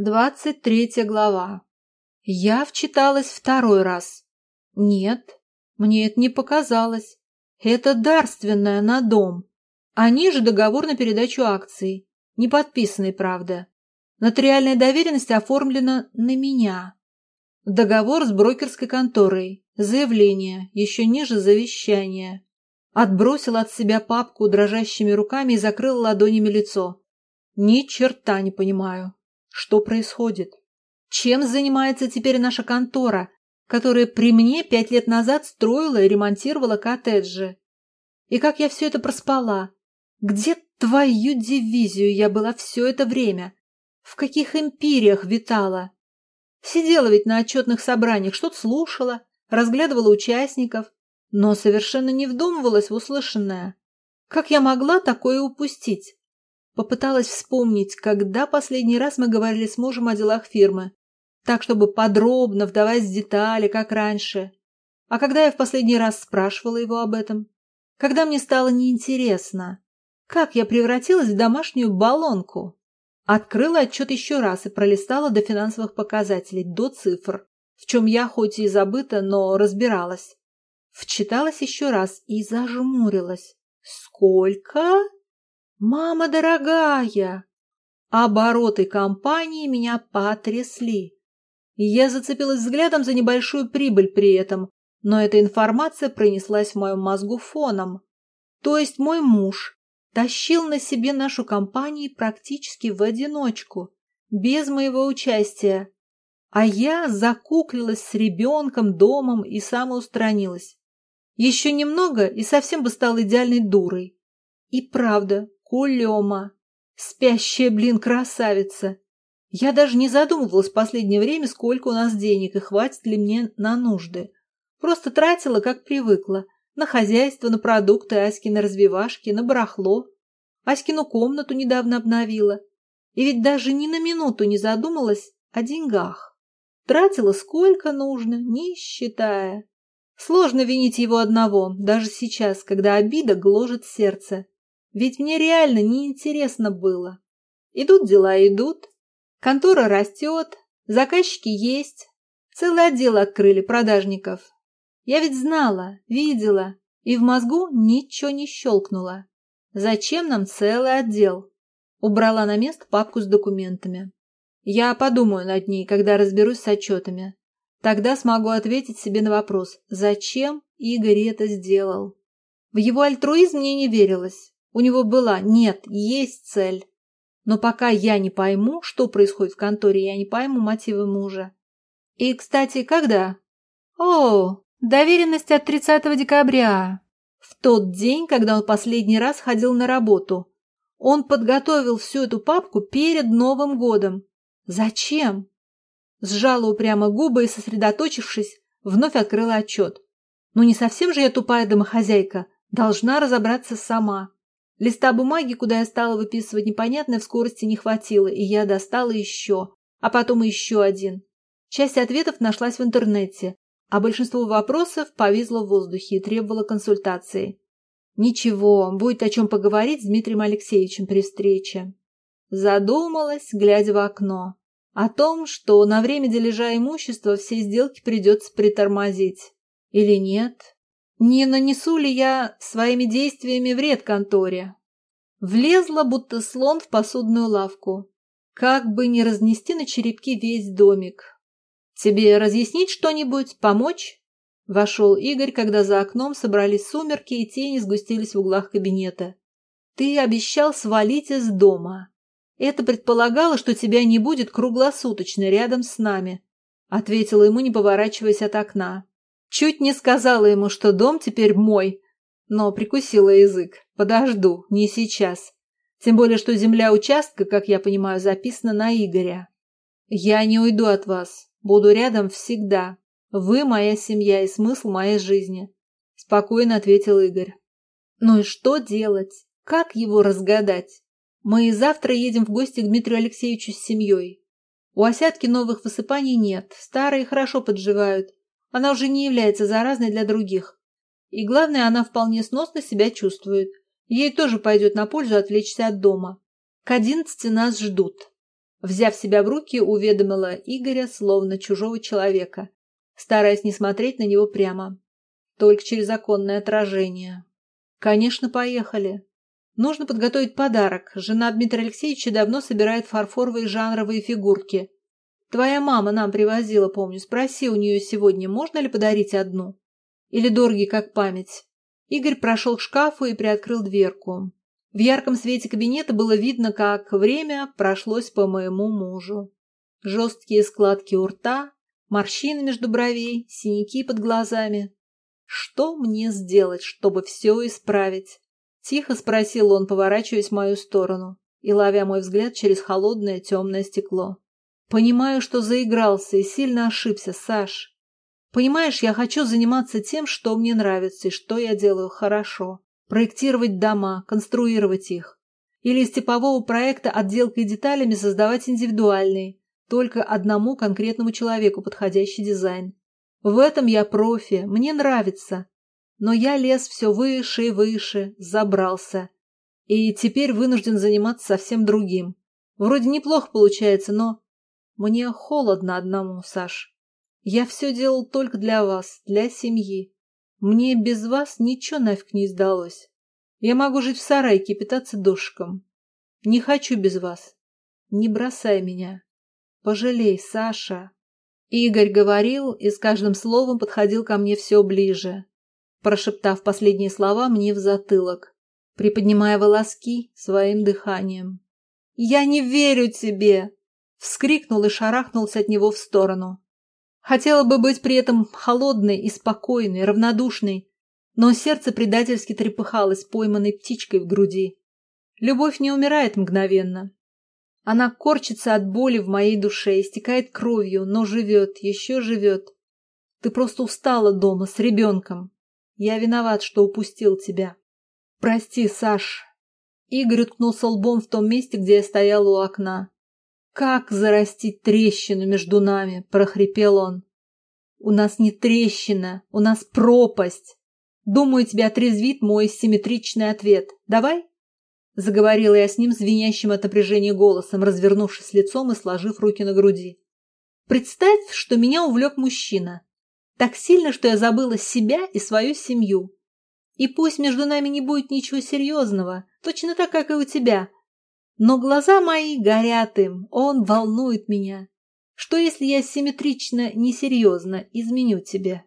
Двадцать третья глава. Я вчиталась второй раз. Нет, мне это не показалось. Это дарственное на дом. А ниже договор на передачу акций. Не подписанный, правда. Нотариальная доверенность оформлена на меня. Договор с брокерской конторой. Заявление. Еще ниже завещание. Отбросил от себя папку дрожащими руками и закрыл ладонями лицо. Ни черта не понимаю. Что происходит? Чем занимается теперь наша контора, которая при мне пять лет назад строила и ремонтировала коттеджи? И как я все это проспала? Где твою дивизию я была все это время? В каких империях витала? Сидела ведь на отчетных собраниях, что-то слушала, разглядывала участников, но совершенно не вдумывалась в услышанное. Как я могла такое упустить? Попыталась вспомнить, когда последний раз мы говорили с мужем о делах фирмы, так, чтобы подробно вдавать в детали, как раньше. А когда я в последний раз спрашивала его об этом? Когда мне стало неинтересно, как я превратилась в домашнюю баллонку? Открыла отчет еще раз и пролистала до финансовых показателей, до цифр, в чем я хоть и забыта, но разбиралась. Вчиталась еще раз и зажмурилась. Сколько? «Мама дорогая!» Обороты компании меня потрясли. Я зацепилась взглядом за небольшую прибыль при этом, но эта информация пронеслась в моем мозгу фоном. То есть мой муж тащил на себе нашу компанию практически в одиночку, без моего участия. А я закуклилась с ребенком, домом и самоустранилась. Еще немного и совсем бы стала идеальной дурой. И правда, Кулема. Спящая, блин, красавица. Я даже не задумывалась в последнее время, сколько у нас денег и хватит ли мне на нужды. Просто тратила, как привыкла. На хозяйство, на продукты, Аськины развивашки, на барахло. Аськину комнату недавно обновила. И ведь даже ни на минуту не задумалась о деньгах. Тратила сколько нужно, не считая. Сложно винить его одного, даже сейчас, когда обида гложет сердце. Ведь мне реально неинтересно было. Идут дела, идут. Контора растет, заказчики есть. Целый отдел открыли продажников. Я ведь знала, видела, и в мозгу ничего не щелкнуло. Зачем нам целый отдел? Убрала на место папку с документами. Я подумаю над ней, когда разберусь с отчетами. Тогда смогу ответить себе на вопрос, зачем Игорь это сделал. В его альтруизм мне не верилось. У него была, нет, есть цель. Но пока я не пойму, что происходит в конторе, я не пойму мотивы мужа. И, кстати, когда? О, доверенность от 30 декабря. В тот день, когда он последний раз ходил на работу. Он подготовил всю эту папку перед Новым годом. Зачем? Сжала упрямо губы и, сосредоточившись, вновь открыла отчет. Ну не совсем же я тупая домохозяйка, должна разобраться сама. Листа бумаги, куда я стала выписывать непонятное, в скорости не хватило, и я достала еще, а потом еще один. Часть ответов нашлась в интернете, а большинство вопросов повисло в воздухе и требовало консультации. Ничего, будет о чем поговорить с Дмитрием Алексеевичем при встрече. Задумалась, глядя в окно, о том, что на время дележа имущества все сделки придется притормозить. Или нет? Не нанесу ли я своими действиями вред конторе? Влезла, будто слон в посудную лавку. Как бы не разнести на черепки весь домик. Тебе разъяснить что-нибудь? Помочь? Вошел Игорь, когда за окном собрались сумерки и тени сгустились в углах кабинета. Ты обещал свалить из дома. Это предполагало, что тебя не будет круглосуточно рядом с нами, ответила ему, не поворачиваясь от окна. Чуть не сказала ему, что дом теперь мой, но прикусила язык. Подожду, не сейчас. Тем более, что земля участка, как я понимаю, записана на Игоря. Я не уйду от вас. Буду рядом всегда. Вы моя семья и смысл моей жизни. Спокойно ответил Игорь. Ну и что делать? Как его разгадать? Мы завтра едем в гости к Дмитрию Алексеевичу с семьей. У осятки новых высыпаний нет, старые хорошо подживают. Она уже не является заразной для других. И главное, она вполне сносно себя чувствует. Ей тоже пойдет на пользу отвлечься от дома. К одиннадцати нас ждут. Взяв себя в руки, уведомила Игоря словно чужого человека, стараясь не смотреть на него прямо, только через оконное отражение. Конечно, поехали. Нужно подготовить подарок. Жена Дмитрия Алексеевича давно собирает фарфоровые жанровые фигурки. Твоя мама нам привозила, помню. Спроси у нее сегодня, можно ли подарить одну? Или дорогие, как память? Игорь прошел к шкафу и приоткрыл дверку. В ярком свете кабинета было видно, как время прошлось по моему мужу. Жесткие складки у рта, морщины между бровей, синяки под глазами. Что мне сделать, чтобы все исправить? Тихо спросил он, поворачиваясь в мою сторону и ловя мой взгляд через холодное темное стекло. Понимаю, что заигрался и сильно ошибся, Саш. Понимаешь, я хочу заниматься тем, что мне нравится и что я делаю хорошо. Проектировать дома, конструировать их. Или из типового проекта отделкой деталями создавать индивидуальный, только одному конкретному человеку подходящий дизайн. В этом я профи, мне нравится. Но я лез все выше и выше, забрался. И теперь вынужден заниматься совсем другим. Вроде неплохо получается, но... Мне холодно одному, Саш. Я все делал только для вас, для семьи. Мне без вас ничего нафиг не сдалось. Я могу жить в сарайке и питаться душком. Не хочу без вас. Не бросай меня. Пожалей, Саша. Игорь говорил и с каждым словом подходил ко мне все ближе, прошептав последние слова мне в затылок, приподнимая волоски своим дыханием. «Я не верю тебе!» Вскрикнул и шарахнулся от него в сторону. Хотела бы быть при этом холодной и спокойной, равнодушной, но сердце предательски трепыхалось пойманной птичкой в груди. Любовь не умирает мгновенно. Она корчится от боли в моей душе, истекает кровью, но живет, еще живет. Ты просто устала дома с ребенком. Я виноват, что упустил тебя. Прости, Саш. Игорь уткнулся лбом в том месте, где я стояла у окна. «Как зарастить трещину между нами?» – прохрипел он. «У нас не трещина, у нас пропасть. Думаю, тебя отрезвит мой симметричный ответ. Давай?» Заговорила я с ним звенящим от напряжения голосом, развернувшись лицом и сложив руки на груди. «Представь, что меня увлек мужчина. Так сильно, что я забыла себя и свою семью. И пусть между нами не будет ничего серьезного, точно так, как и у тебя, но глаза мои горят им, он волнует меня. Что, если я симметрично, несерьезно изменю тебе?